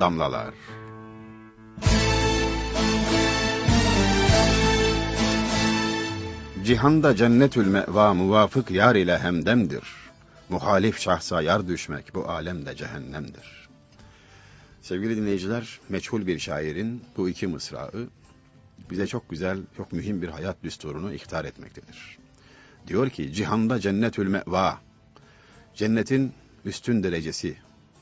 damlalar. Cihanda cennetül meva muvafık yar ile hemdemdir. Muhalif şahsa yar düşmek bu alemde cehennemdir. Sevgili dinleyiciler, meçhul bir şairin bu iki mısrağı bize çok güzel, çok mühim bir hayat düsturunu ihtar etmektedir. Diyor ki, cihanda cennetül meva, cennetin üstün derecesi,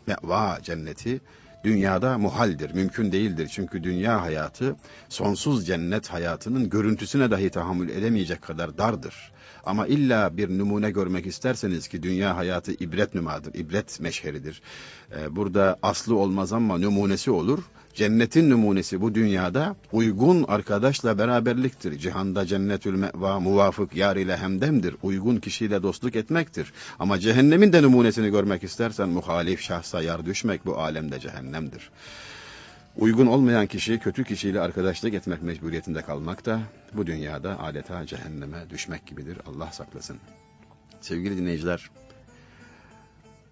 meva cenneti, dünyada muhaldir, mümkün değildir. Çünkü dünya hayatı sonsuz cennet hayatının görüntüsüne dahi tahammül edemeyecek kadar dardır. Ama illa bir numune görmek isterseniz ki dünya hayatı ibret nümadır, ibret meşheridir. Ee, burada aslı olmaz ama numunesi olur. Cennetin numunesi bu dünyada uygun arkadaşla beraberliktir. Cihanda cennetül meva muvafık yar ile hemdemdir. Uygun kişiyle dostluk etmektir. Ama cehennemin de numunesini görmek istersen muhalif şahsa yar düşmek bu alemde cehennemdir. Uygun olmayan kişi kötü kişiyle arkadaşlık etmek mecburiyetinde kalmak da bu dünyada adeta cehenneme düşmek gibidir. Allah saklasın. Sevgili dinleyiciler,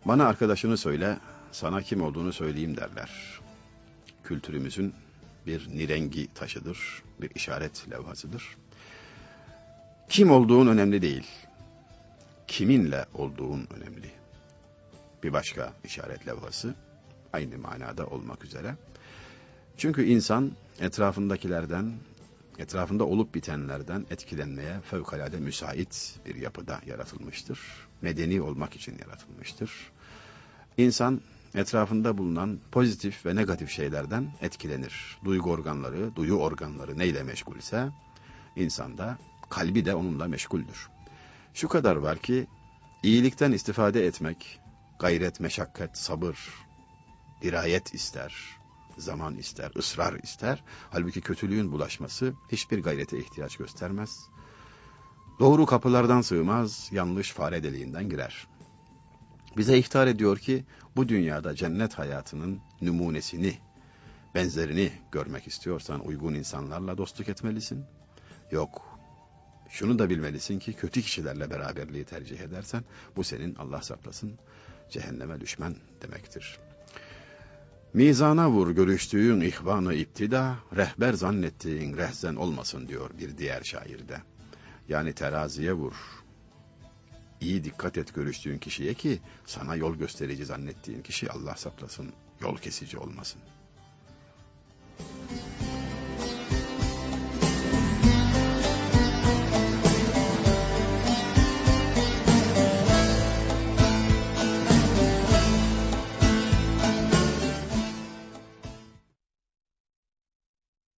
bana arkadaşını söyle, sana kim olduğunu söyleyeyim derler. Kültürümüzün bir nirengi taşıdır, bir işaret levhasıdır. Kim olduğun önemli değil, kiminle olduğun önemli. Bir başka işaret levhası, aynı manada olmak üzere. Çünkü insan etrafındakilerden, etrafında olup bitenlerden etkilenmeye fevkalade müsait bir yapıda yaratılmıştır. Medeni olmak için yaratılmıştır. İnsan etrafında bulunan pozitif ve negatif şeylerden etkilenir. Duygu organları, duyu organları neyle meşgulse insanda kalbi de onunla meşguldür. Şu kadar var ki iyilikten istifade etmek gayret, meşakkat, sabır, dirayet ister, zaman ister, ısrar ister. Halbuki kötülüğün bulaşması hiçbir gayrete ihtiyaç göstermez. Doğru kapılardan sığmaz, yanlış fare deliğinden girer. Bize ihtar ediyor ki bu dünyada cennet hayatının numunesini, benzerini görmek istiyorsan uygun insanlarla dostluk etmelisin. Yok, şunu da bilmelisin ki kötü kişilerle beraberliği tercih edersen bu senin Allah saklasın cehenneme düşmen demektir. Mizana vur görüştüğün ihvanı iptida, rehber zannettiğin rehzen olmasın diyor bir diğer şairde. Yani teraziye vur. İyi dikkat et görüştüğün kişiye ki sana yol gösterici zannettiğin kişi Allah saklasın yol kesici olmasın.